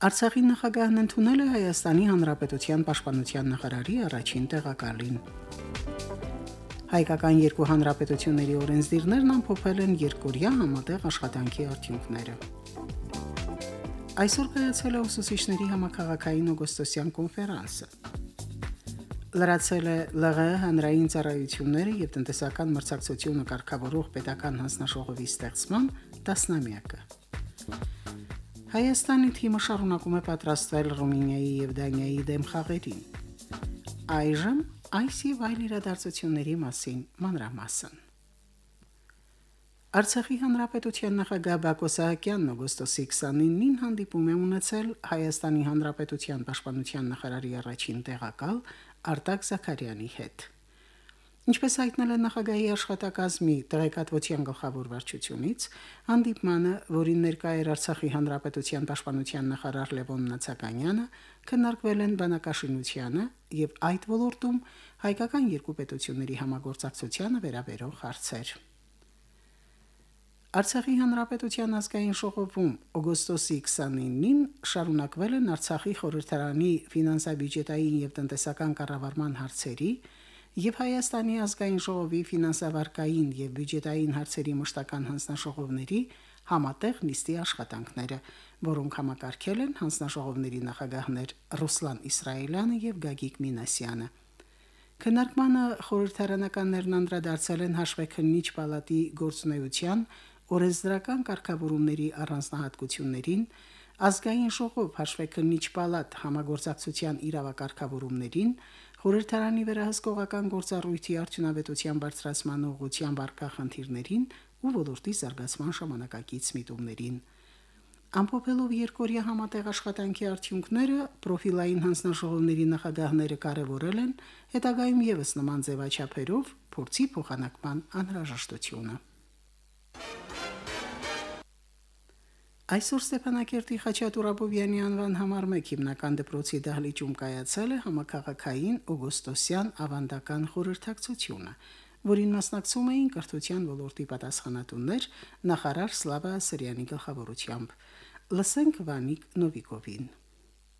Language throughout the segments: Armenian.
Արցախի նախագահն ընդունել է Հայաստանի Հանրապետության Պաշտպանության նախարարի առաջին տեղակալին։ Հայկական երկու հանրապետությունների օրենսդիրներն ամփոփել են երկորյա համատեղ աշխատանքի արդյունքները։ Այսօր կայացել է ուսուցիչների համակարգային օգոստոսյան կոնֆերանսը։ Լրացել է ԼՂ հանրային ծառայությունները եւ տնտեսական մրցակցությունը կարգավորող պետական հանձնաժողովի ստեղծման տասնամյակը։ Հայաստանի թիմը շարունակում է պատրաստվել Ռումինիայի եւ Դանիայի դեմ խաղերին։ Այժմ այս եւ այլ իրադարձությունների մասին մանրամասն։ Արցախի հանրապետության նախագահ Բակո Սահակյանն օգոստոսի 29-ին հանդիպում է ունեցել Հայաստանի հանրապետության պաշտպանության նախարարի առաջին տեղակալ Արտակ Զաքարյանի հետ։ Ինչպես հայտնել է նախագահի աշխատակազմի տեղեկատվության գլխավոր վարչությունից, հանդիպմանը, որին ներկա էր Արցախի հանրապետության պաշտպանության նախարար Լևոն Նացականյանը, քննարկվել են բանակաշինությանը եւ այդ ոլորտում հայկական երկու պետությունների համագործակցությանը վերաբերող հարցեր։ Արցախի հանրապետության ազգային ժողովում օգոստոսի 29-ին շարունակվել են Արցախի խորհրդարանի ֆինանսա-բյուջետային եւ տնտեսական կառավարման հարցերի եւ Հայաստանի ազգային ժողովի ֆինանսավարկային եւ բյուջետային հարցերի մշտական հանձնաժողովների համատեղ նիստի աշխատանքները, որոնք համակարգել են հանձնաժողովների նախագահներ Ռուսլան Իսրայելյանը եւ Գագիկ Մինասյանը։ Քննարկմանը խորհրդարանականներն անդրադարձել են հաշվեկնիչ պալատի գործունեության օրենսդրական կարգավորումների առանձնահատկություններին, ազգային ժողով հաշվեկնիչ պալատ համագործակցության իրավակարգավորումներին, խորհրդարանի վերահսկողական գործառույթի արդյունավետության բարձրացման ուղղությամբ արկա խնդիրներին ու ոլորտի զարգացման ժամանակակից միտումներին։ Ամփոփելով երկորյա համատեղ աշխատանքի արդյունքները, պրոֆիլային հանձնաժողովների նախագահները կարևորել են հետագայում եւս նման ձևաչափերով փորձի փոխանակման անհրաժեշտությունը։ Այսօր Ստեփանակերտի Խաչատուր Աբովյանի անվան համար 1 հիմնական դպրոցի դահլիճում կայացել է համակարգային օգոստոսյան ավանդական խորհրդակցությունը, որին մասնակցում էին կրթության ոլորտի պատասխանատուներ նախարար Սլավա Սրյանի գլխավորությամբ։ Լսենք Վանիկ Նովիկովին։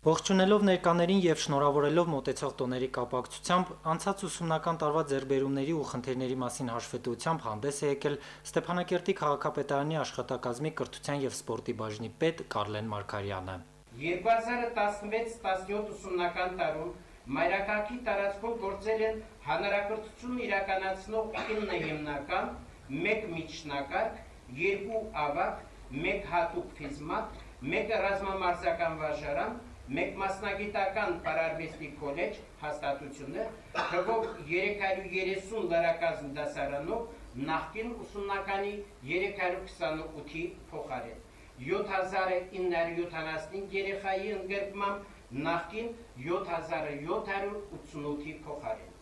Ողջունելով ներկաներին եւ շնորհավորելով մոտեցող տոների կապակցությամբ անցած ուսումնական տարվա ձեռբերումների ու խնդիրների մասին հաշվետվությամբ հանդես է եկել Ստեփանակերտի քաղաքապետարանի աշխատակազմի կրթության եւ սպորտի բաժնի պետ Կարլեն Մարկարյանը։ 2016-17 ուսումնական տարում մայրաքաղաքի տարածքով գործել են հանրակրթություն իրականացնող 9 հիմնական, 1 միջնակարգ, 2 ավագ, 1 հատուկ ֆիզմատ, 1 ռազմամարզական վարժարան, մեկ մասնագիտական պարարվեստի քոլեջ հաստատություններ, թվով 330 լրակազմ դասարանով նախկին ուսումնականի 328-ի փոխարեն։ 7975 երեխայի ընդգրկմամբ նախկին 7788-ի փոխարեն։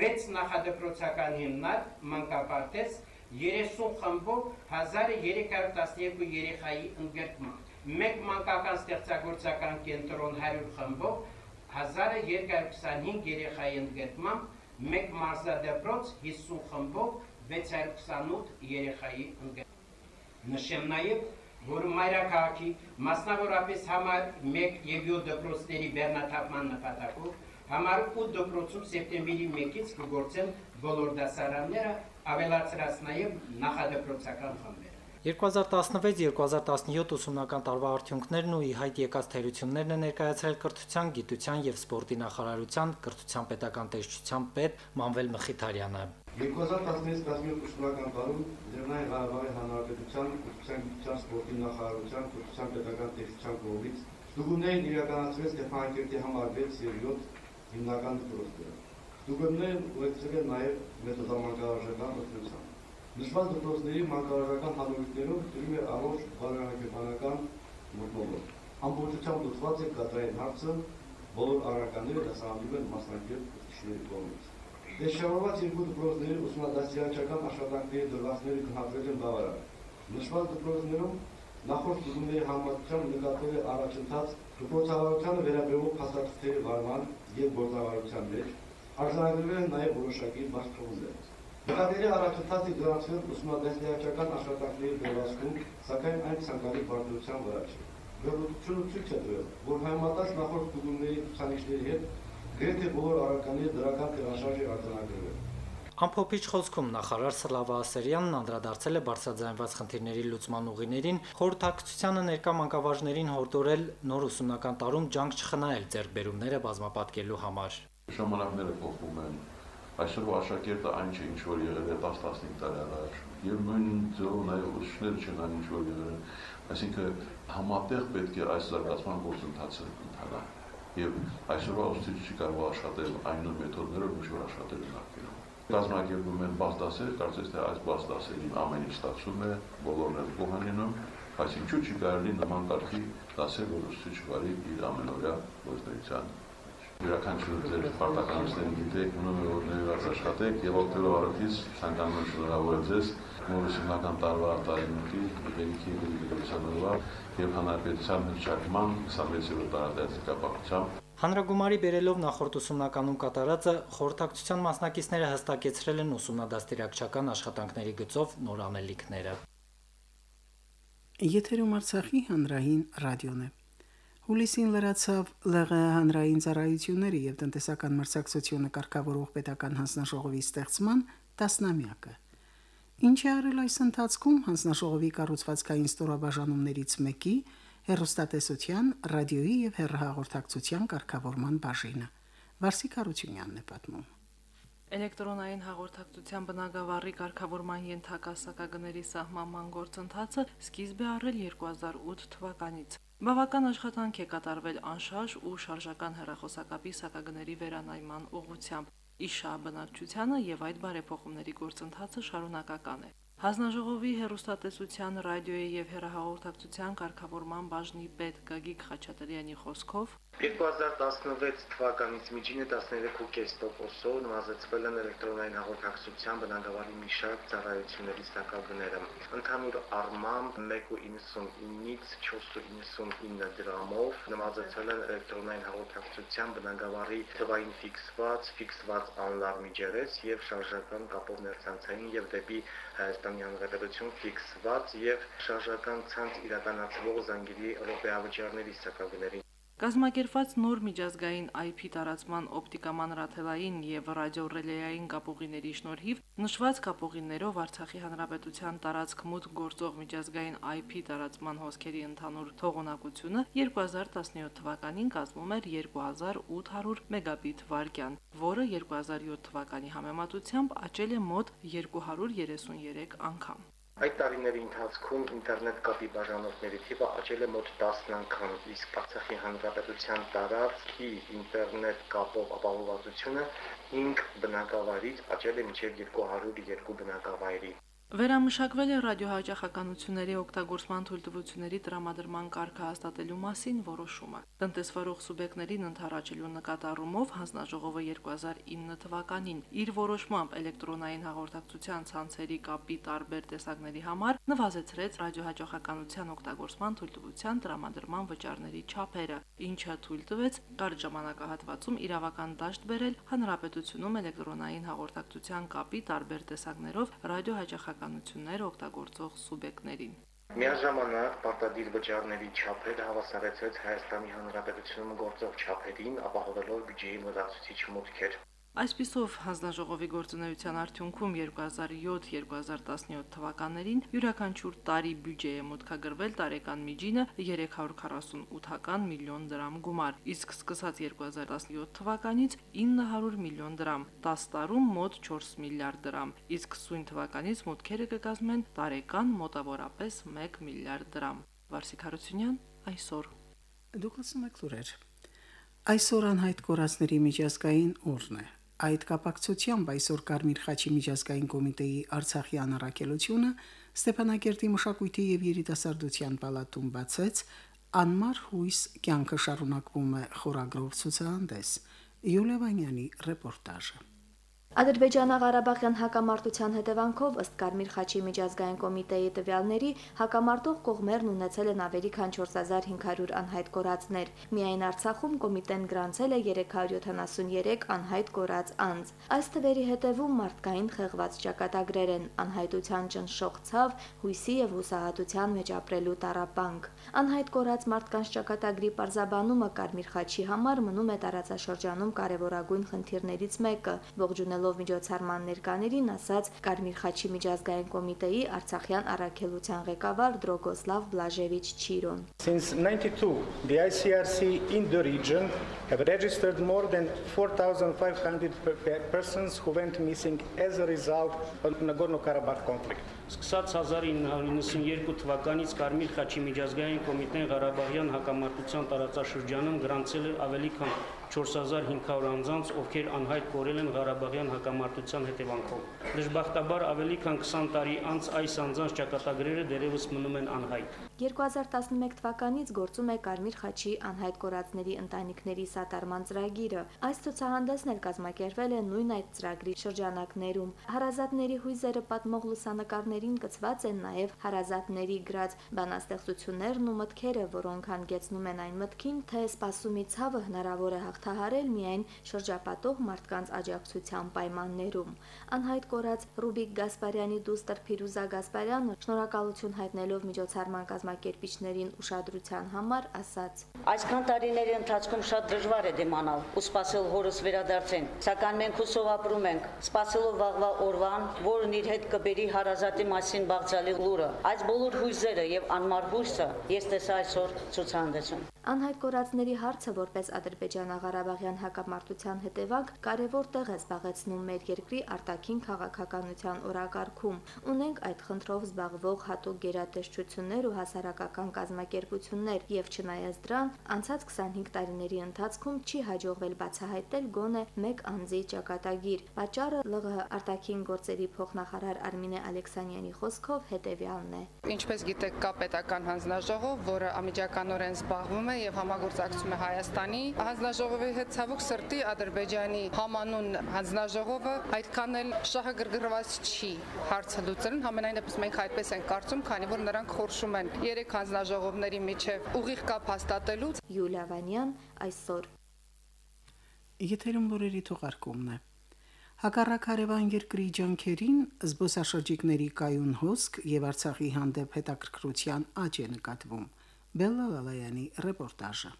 6 նախադպրոցական հիմնարկ մանկապարտեզ 30 խմբով 1312 երեխայի ընդգրկմամբ մեկ մանկական ստեղծագործական կենտրոն 100 խմբով 1225 երեխայի ընդգրկմամբ, մեկ մարզադպրոց 50 խմբով 628 երեխայի ընդգրկմամբ։ Նշեմ նաև, որ Մայրաքաղաքի մասնավորապես համար 1 եւ 7 դպրոցների բեռնաթափման նպատակով համար 8 դպրոցում սեպտեմբերի 1-ից կգործեն բոլոր դասարանները, ավելացրած նաև նախադպրոցական խմբեր։ 2016-2017 ուսումնական տարվա արդյունքներն ու ի հայտ եկած թերություններն է ներկայացրել կրթության, գիտության եւ սպորտի նախարարության կրթության պետական տեսչության պետ Մանվել Մխիթարյանը։ 2016-17 ուսումնական տարում Լեռնային Ղարաբաղի Հանրապետության կրթության, գիտության, սպորտի նախարարության կրթության պետական տեսչության կողմից ստուգումներին իրականացվեց Ստեփանակերտի համար 6 եւ 7 հիմնական դպրոցները։ Ստուգումներն ուղեկցվել նաեւ մեթոդամանկարժական օգնությամբ։ Նշված դպրոցների մանկավարժական հանրություններում դրում է առողջ բարոյական մտնոլորտ։ Ամբողջությամբ լուծված է կադրային հարցը, բոլոր առարկաները դասավանդում են մասնակից ուսուցիչների կողմից։ Դեշավված երկու դպրոցների ուսումնադաստիարակչական աշխատանքների դրվածքները գնահատվել են բավարար։ Նշված դպրոցներում նախորդ ծնունդների համակցությամբ նկատվել է առաջընթաց դպրոցավարությանը վերաբերող փաստաթղթերի վարման եւ գործավարության մեջ, արձանագրվել են նաեւ որոշակի բարձրություններ։ Նկատելի առաջընթացի գրանցվել ուսումնադաստիարակչական աշխատանքների դրվածքում, սակայն այն ցանկալի բարդության վրա չէ։ Վերլուծությունը ցույց է տվել, որ համեմատած նախորդ ծնունդների ցուցանիշների հետ գրեթե բոլոր առարկաները դրական տեղաշարժ է արձանագրվել։ Ամփոփիչ խոսքում նախարար Սլավա Ասերյանն անդրադարձել է բարձրաձայնված խնդիրների լուծման ուղիներին, խորհրդակցությանը ներկա մանկավարժներին հորդորել նոր ուսումնական տարում ջանք չխնայել ձեռքբերումները բազմապատկելու համար։ Ժամանակները փոխվում են, այսօրվա աշակերտը այն չէ, ինչ որ եղել է 10-15 տարի առաջ, եւ նույն ձևով նաեւ ուսուցիչները չեն այն, ինչ որ եղել են, այսինքն համատեղ պետք է այս զարգացման գործընթացը ընթանա եւ այսօրվա ուսուցիչը չի կարող աշխատել այն նույն մեթոդներով, ինչ որ աշխատել է նախկինում։ Կազմակերպում են բաց դասեր, կարծես թե այս բաց դասերին ամեն ինչ ստացվում է, բոլորն էլ գոհ լինում, բայց ինչու՞ չի կարելի նման կարգի դասեր, որ ուսուցիչ վարի իր ամենօրյա գործունեության յուրաքանչյուր ձեր պարտականություններին գիտեք, ունում է որ ներված աշխատեք եւ օգտվելով առիթից ցանկանում եմ շնորհավորել ձեզ նորությունական տարվա արտահայտքի իրենքի դիվիզիոնալվա եւ հանրապետության հնչակման 26-րդ տարեդարձի կապակցությամբ Հանրագումարի բերելով նախորդ ուսումնականում կատարածը խորհրդակցության մասնակիցները հստակեցրել են ուսումնադաստիարակչական աշխատանքների գծով նոր անելիքները։ Եթերում Արցախի հանրային ռադիոն է։ Հուլիսին լրացավ ԼՂ հանրային ծառայությունների եւ տնտեսական մրցակցությունը կարգավորող պետական հանձնաժողովի ստեղծման տասնամյակը։ Ինչ է արել այս ընթացքում հանձնաժողովի կառուցվածքային ստորաբաժանումներից մեկի հերոստատեսության, ռադիոյի եւ հեռահաղորդակցության կարգավորման բաժինը։ Վարսիկ Հարությունյանն է պատմում։ Էլեկտրոնային հաղորդակցության բնագավառի կարգավորման ենթակա սակագների սահմանման գործընթացը սկիզբ է առել 2008 թվականից։ Բավական աշխատանք է կատարվել անշարժ ու շարժական հեռախոսակապի սակագների վերանայման ուղղությամբ։ Իշա բնակչությանը եւ այդ բարեփոխումների գործընթացը շարունակական է։ Հանձնաժողովի հերոստատեսության, ռադիոյի եւ հեռահաղորդակցության կարգավորման բաժնի պետ Գագիկ Խաչատրյանի խոսքով 2016 թվականից միջինը 13.5%-ով նվազեցվել են էլեկտրոնային հաղորդակցության բնագավառի մի շարք ծառայությունների սակագները։ Ընդհանուր առմամբ 1.99-ից 4.99 դրամով նվազեցել են էլեկտրոնային հաղորդակցության բնագավառի թվային ֆիքսված, ֆիքսված անլար միջերես եւ շարժական կապով ներցանցային եւ դեպի Հայաստանի Հանրապետություն ֆիքսված եւ շարժական ցանց իրականացվող զանգերի ռոպեավճարների սակագների Կազմակերպված նոր միջազգային IP տարածման օպտիկամանրաթելային եւ ռադիոռելեային կապուղիների շնորհիվ նշված կապուղիներով Արցախի հանրապետության տարածք մուտք գործող միջազգային IP տարածման հոսքերի ընդհանուր թողունակությունը 2017 թվականին կազմում էր 2800 մեգաբիտ վարկյան, որը 2007 թվականի համեմատությամբ աճել է մոտ 233 անգամ։ Այդ տարիների ընթացքում ինտերնետ կապի բաժանորդների թիվը աճել է մոտ 10 անգամ, իսկ Արցախի հանրապետության տարածքի ինտերնետ կապով ապահովվածությունը 5 բնակավայրից աճել է մինչև 202 բնակավայրի։ Վերամշակվել է ռադիոհաճախականությունների օգտագործման թույլտվությունների տրամադրման կարգը հաստատելու մասին որոշումը։ Տնտեսվարող սուբյեկտներին ընթառաջելու նկատառումով հանձնաժողովը 2009 թվականին իր որոշմամբ էլեկտրոնային հաղորդակցության ցանցերի կապի տարբեր տեսակների համար նվազեցրեց ռադիոհաճախականության օգտագործման թույլտվության տրամադրման վճարների չափերը, ինչը թույլ տվեց կարճ ժամանակահատվածում իրավական դաշտ բերել հանրապետությունում էլեկտրոնային հաղորդակցության կապի տարբեր տեսակներով ռադիոհաճախ քաղաքականություններ օգտագործող սուբյեկտներին։ Միաժամանակ պարտադիր վճարների չափերը հավասարեցվեց Հայաստանի Հանրապետությունում գործող չափերին, ապահովելով բյուջեի մոտացուցիչ մուտքեր։ Այսպիսով հանձնաժողովի գործունեության արդյունքում 2007-2017 թվականներին յուրաքանչյուր տարի բյուջե է մուտքագրվել տարեկան միջինը 348-ական միլիոն դրամ գումար, իսկ սկսած 2017 թվականից 900 միլիոն դրամ, 10 տարում մոտ 4 միլիարդ դրամ, իսկ սույն թվականից մուտքերը կկազմեն տարեկան մոտավորապես 1 միլիարդ դրամ։ Վարսիկ Հարությունյան այսօր Դուք լսում եք լուրեր։ Այսօր անհայտ կորածների միջազգային օրն է։ Այդ կապակցությամբ այսօր Կարմիր խաչի միջազգային կոմիտեի Արցախի անառակելությունը Ստեփանակերտի մշակույթի եւ երիտասարդության պալատում բացեց Անմար հույս կյանքը շարունակվում է խորագրով ցուցահանդես։ Յուլիա Վանյանի ռեպորտաժը։ Ադրբեջանա-Ղարաբաղյան հակամարտության հետևանքով ըստ Կարմիր խաչի միջազգային կոմիտեի տվյալների հակամարտող կողմերն ունեցել են ավելի քան 4500 անհայտ կորածներ։ Միայն Արցախում կոմիտեն գրանցել է 373 անհայտ կորած անձ։ Այս թվերի հետևում մարդկային խեղված ճակատագրեր են, անհայտության ճնշող ցավ, հույսի եւ հուսահատության մեջ ապրելու տարապանք։ Անհայտ կորած մարդկանց ճակատագրի պարզաբանումը Կարմիր խաչի համար մնում է տարածաշրջանում կարևորագույն խնդիրներից մեկը, ողջունել ընդունելով միջոցառման ներկաներին ասաց Կարմիր խաչի միջազգային կոմիտեի Արցախյան առաքելության ղեկավար Դրոգոսլավ Բլաժևիչ Չիրոն։ Since 92 the ICRC in the region have registered more than 4500 persons who went missing as a result of Nagorno-Karabakh conflict. Սկսած 1992 թվականից Կարմիր խաչի միջազգային կոմիտեն Ղարաբաղյան հակամարտության տարածաշրջանում գրանցել է ավելի քան 4500 անձանց, ովքեր անհայտ կորել են Ղարաբաղյան հակամարտության հետևանքով։ Դժբախտաբար ավելի քան 20 տարի անց այս անձանց ճակատագրերը դերևս մնում են անհայտ։ 2011 թվականից գործում է Կարմիր խաչի անհայտ կորածների ընտանիքների սատարման ծրագիրը։ Այս ցուցահանդեսն էլ կազմակերպվել է նույն այդ ծրագրի շրջանակներում։ Հարազատների հույզերը պատմող լուսանկարներին կցված են նաև հարազատների գրած բանաստեղծություններն ու մտքերը, որոնք հանգեցնում են այն մտքին, թե սպասումի ցավը հնարավոր է հաղթ հաղթահարել միայն շրջապատող մարդկանց աջակցության պայմաններում։ Անհայտ կորած Ռուբիկ Գասպարյանի դուստր Փիրուզա Գասպարյանը շնորհակալություն հայտնելով միջոցառման կազմակերպիչներին ուշադրության համար ասաց. Այսքան տարիների ընթացքում շատ դժվար է դիմանալ ու սпасել հորս վերադարձեն, սակայն մենք հուսով ապրում ենք, սпасելով վաղվա օրվան, որն իր հետ կբերի հարազատի մասին բաղձալի լուրը։ Այս բոլոր հույզերը եւ անմար հույսը ես տեսա այսօր ցուցահանդեսում։ Անհայտ կորածների հարցը որպես ադրբեջանաղա Ադրբեջանա-Ղարաբաղյան հակամարտության հետևանք կարևոր տեղ է զբաղեցնում մեր երկրի արտաքին քաղաքականության օրակարգում։ Ունենք այդ խնդրով զբաղվող հատուկ գերատեսչություններ ու հասարակական կազմակերպություններ եւ չնայած դրան, անցած 25 տարիների ընթացքում չի հաջողվել բացահայտել գոնե մեկ անձի ճակատագիր։ Պատճառը ԼՂՀ արտաքին գործերի փոխնախարար Արմինե Ալեքսանյանի խոսքով հետեւյալն է։ Ինչպես գիտեք, կա պետական հանձնաժողով, որը ամիջականորեն զբաղվում է եւ համագործակցում է Հայաստանի հանձնաժողովի հետ ցավոք սրտի Ադրբեջանի համանուն հանձնաժողովը այդքան էլ շահագրգռված չի հարցը լուծել համենայն դեպս մենք այդպես ենք կարծում քանի որ նրանք խորշում են երեք հանձնաժողովների միջև ուղիղ կապ հաստատելուց Յուլիա Վանյան այսօր Եթերում լուրերի թողարկումն է Հակառակ հարևան երկրի ջանքերին զբոսաշրջիկների կայուն հոսք եւ Արցախի հանդեպ հետաքրքրության աճ է նկատվում։ Բելլա Լալայանի ռեպորտաժը։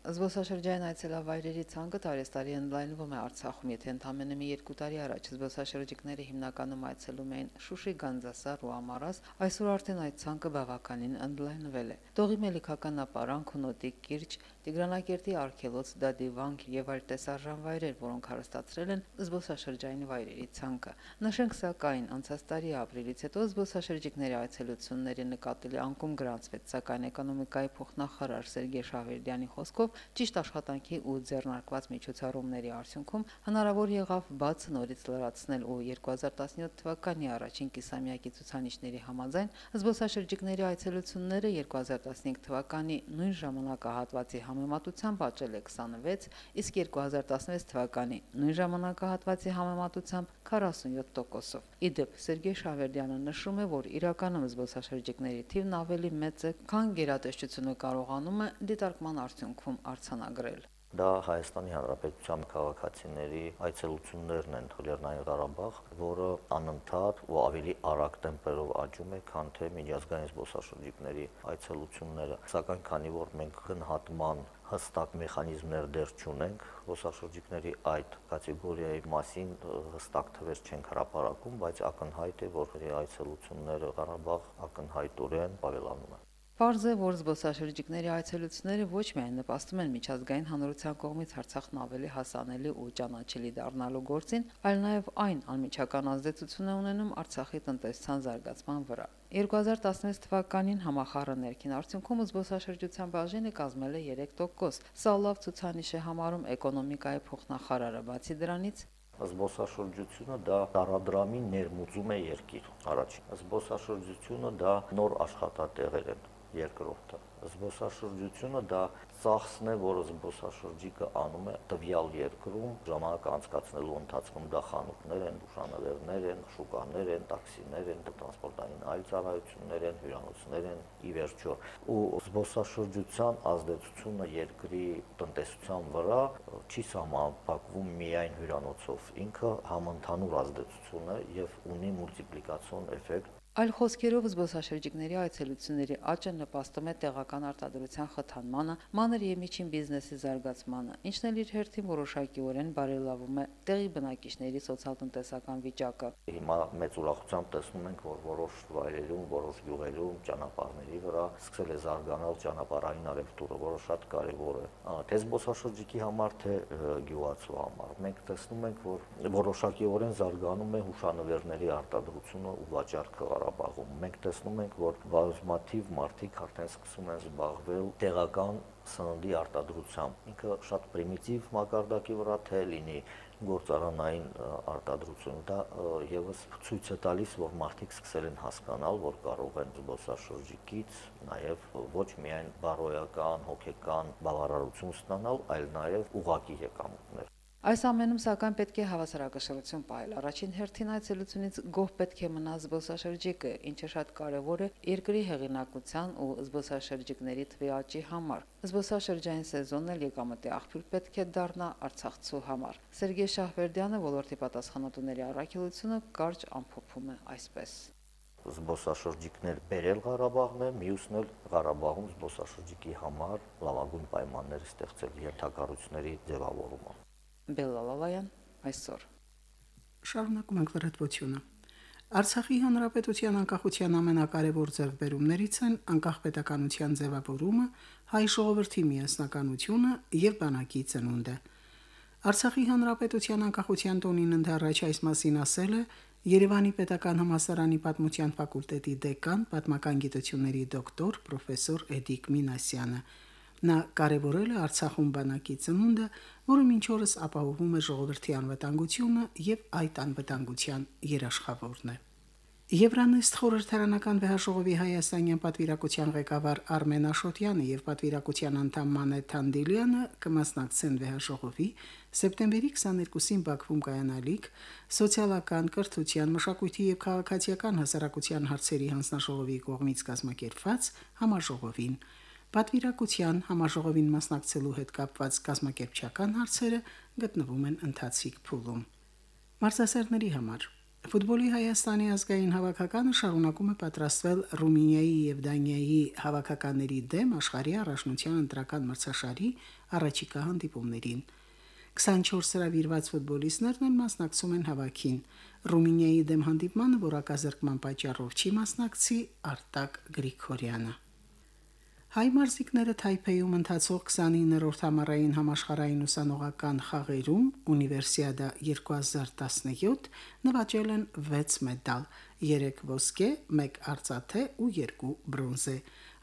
Զբոսաշրջային այցելավայրերի ցանկը տարեստարի ընդլայնվում է Արցախում, եթե ընդամենը մի երկու տարի առաջ զբոսաշրջիկները հիմնականում այցելում էին Շուշի, Գանձասար ու Ամարաս, այսօր արդեն այդ ցանկը բավականին ընդլայնվել է։ Տողի Մելիքական ապարանք, Հունոտի կիրճ, Տիգրանակերտի արգելոց, Դադիվանք եւ այլ տեսարժան վայրեր, որոնք հարստացրել են զբոսաշրջային վայրերի ցանկը։ Նշենք սակայն անցած տարի ապրիլից հետո զբոսաշրջիկների այցելությունների նկատելի անկում գրանցվեց, սակայն էկոնոմիկայի փոխնախարար Սերգեյ Շավերդյանի խոսքով ճիշտ աշխատանքի ու ձեռնարկված միջոցառումների արդյունքում հնարավոր եղավ բացը նորից լրացնել ու 2017 թվականի առաջին կիսամյակի ցուցանիշների համաձայն զբոսաշրջիկների այցելությունները 2015 թվականի նույն ժամանակահատվածի համեմատությամբ աճել է 26, իսկ 2016 թվականի նույն ժամանակահատվածի համեմատությամբ 47%-ով։ Իդեպ Սերգեյ Շավերդյանը նշում է, որ իրականում զբոսաշրջիկների թիվն ավելի մեծ է, քան գերատեսչությունը կարողանում է դիտարկման արդյունքում արձանագրել։ Դա Հայաստանի Հանրապետության քաղաքացիների այցելություններն են Լեռնային Ղարաբաղ, որը անընդհատ ու ավելի արագ տեմպերով աճում է, քան թե միջազգային զբոսաշրջիկների այցելությունները։ Սակայն քանի որ մենք գնահատման հստակ մեխանիզմներ դեռ չունենք ոսաշրջիկների այդ կատեգորիայի մասին հստակ թվեր չենք հրապարակում, բայց ակնհայտ է, որ այցելությունները Ղարաբաղ ակնհայտորեն ավելանում են։ Պարզ է, որ զբոսաշրջիկների այցելությունները ոչ միայն նպաստում են միջազգային հանրության կողմից Արցախն ավելի հասանելի ու ճանաչելի դառնալու գործին, այլ նաև այն անմիջական ազդեցություն է ունենում Արցախի տնտեսության զարգացման վրա։ 2016 թվականին համախառը ներքին արդյունքում զբոսաշրջության բաժինը կազմել է 3%։ Սա լավ ցուցանիշ է համարում էկոնոմիկայի փոխնախարարը, բացի դրանից զբոսաշրջությունը դա տարադրամի ներմուծում է երկիր։ Առաջին զբոսաշրջությունը դա նոր աշխատատեղեր են երկրորդը զբոսաշրջությունը դա ծախսն է, որը զբոսաշրջիկը անում է տվյալ երկրում ժամանակ անցկացնելու ընթացքում դա խանութներ են, ուշանվերներ են, շուկաներ են, տաքսիներ են, տրանսպորտային այլ ծառայություններ են, հյուրանոցներ են, ի վերջո ու զբոսաշրջության ազդեցությունը երկրի տնտեսության վրա չի սահմանափակվում միայն հյուրանոցով ինքը համընդհանուր ազդեցություն է եւ ունի մուլտիպլիկացիոն էֆեկտ Այլ խոսքերով զբոսաշրջիկների այցելությունների աճը նպաստում է տեղական արտադրության խթանմանը, մանր եւ միջին բիզնեսի զարգացմանը, ինչն էլ իր հերթին որոշակիորեն բարելավում է տեղի բնակիչների սոցիալ-տնտեսական վիճակը։ Հիմա մեծ ուրախությամբ տեսնում ենք, որ որոշ վայրերում, որոշ գյուղերում ճանապարհների վրա սկսել է զարգանալ ճանապարհային արևտուրը, որը շատ կարեւոր է։ Թե զբոսաշրջիկի համար, թե գյուղացու համար։ Մենք տեսնում ենք, որ որոշակիորեն զարգանում է հուշանվերների արտադրությունը ու վաճառքը Ղարաբաղում։ Մենք տեսնում ենք, որ բազմաթիվ մարդիկ արդեն սկսում են զբաղվել տեղական սննդի արտադրությամբ։ Ինքը շատ պրիմիտիվ մակարդակի վրա թե լինի գործարանային արտադրություն դա եւս ցույց է տալիս, որ մարդիկ սկսել են հասկանալ, որ կարող են զբոսաշրջիկից նաեւ ոչ միայն բարոյական, հոգեկան բավարարություն ստանալ, այլ նաեւ ուղակի եկամուտներ։ Այս ամենում սակայն պետք է հավասարակշռություն պահել։ Առաջին հերթին այցելությունից գոհ պետք է մնա զբոսաշրջիկը, ինչը շատ կարևոր է երկրի հեղինակության ու զբոսաշրջիկների թվի աճի համար։ Զբոսաշրջային սեզոնն էլ եկամտի աղբյուր պետք է դառնա Արցախցու համար։ Սերգեյ Շահվերդյանը ոլորտի պատասխանատուների առաքելությունը կարճ ամփոփում է այսպես. Զբոսաշրջիկներ բերել Ղարաբաղն է, մյուսն էլ Ղարաբաղում զբոսաշրջիկի համար լավագույն պայմաններ ստեղծել ենթակառույցների ձևավորումը։ Բելլալալայան այսօր։ Շարունակում ենք լրատվությունը։ Արցախի հանրապետության անկախության ամենակարևոր ձեռքբերումներից են անկախ պետականության ձևավորումը, հայ ժողովրդի միասնականությունը եւ բանակի ծնունդը։ Արցախի հանրապետության անկախության տոնին ընդառաջ այս մասին ասել է Երևանի Պետական համալսարանի պատմության ֆակուլտետի դեկան, պատմական գիտությունների դոկտոր պրոֆեսոր Էդիկ Մինասյանը։ Նա կարևորել է Արցախում բանակի ծնունդը, որը մինչ օրս ապահովում է ժողովրդի անվտանգությունը եւ այդ անվտանգության երաշխավորն է։ Եվրանեստ խորհրդարանական վեհաժողովի հայաստանյան պատվիրակության ղեկավար Արմեն Աշոտյանը եւ պատվիրակության անդամ Մանե Թանդիլյանը կմասնակցեն վեհաժողովի սեպտեմբերի 22-ին Բաքվում կայանալիք սոցիալական, կրթության, մշակույթի եւ քաղաքացիական հասարակության հարցերի հանձնաժողովի կողմից կազմակերպված համաժողովին։ Պատվիրակության համաժողովին մասնակցելու հետ կապված կազմակերպչական հարցերը գտնվում են ընթացիկ փուլում։ Մարզասերների համար. Ֆուտբոլի Հայաստանի ազգային հավաքականը շարունակում է պատրաստվել Ռումինիայի եւ Դանիայի հավաքականների դեմ աշխարհի առաջնության ընտրական մրցաշարի առաջիկա հանդիպումներին։ 24 հրավիրված ֆուտբոլիստներն են մասնակցում են հավաքին։ Ռումինիայի դեմ հանդիպմանը որակազրկման պատճառով չի մասնակցի Արտակ Գրիգորյանը։ Հայ մարզիկները Թայփեյում ընթացող 29-րդ համառային համաշխարհային ուսանողական խաղերում Ունիվերսիադա 2017 նվաճել են 6 մեդալ՝ 3 ոսկե, 1 արծաթե ու 2 բրոնզե։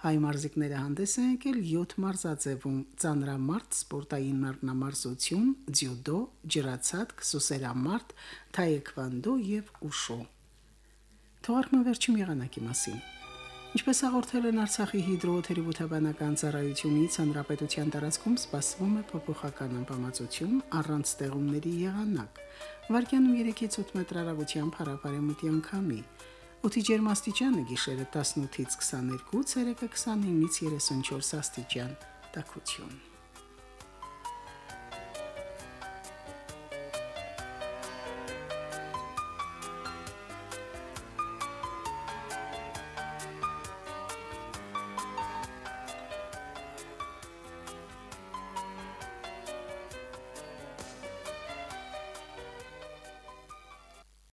Հայ մարզիկները հանդես են եկել 7 մարզաձևում՝ ծանրամարտ, սպորտային մարմնամարզություն, ձյուդո, ջրացածք, սուսերամարտ, թաեկվոնդո եւ ուշո։ Թողարկման վերջին եղանակի մասին։ Ինչպես հաղորդել են Արցախի հիդրոթերապևտաբանական ծառայությունից, հանրապետության տարածքում սպասվում է փոփոխական անբավարարություն առանց ստեղումների եղանակ։ Վարկյանում 3-ից 8 մետր հեռագությամբ հարաբարեմտի անկամի։ Օդի ջերմաստիճանը գիշերը 18-ից 22, ցերեկը 29-ից 34 աստիճան։ Տակություն։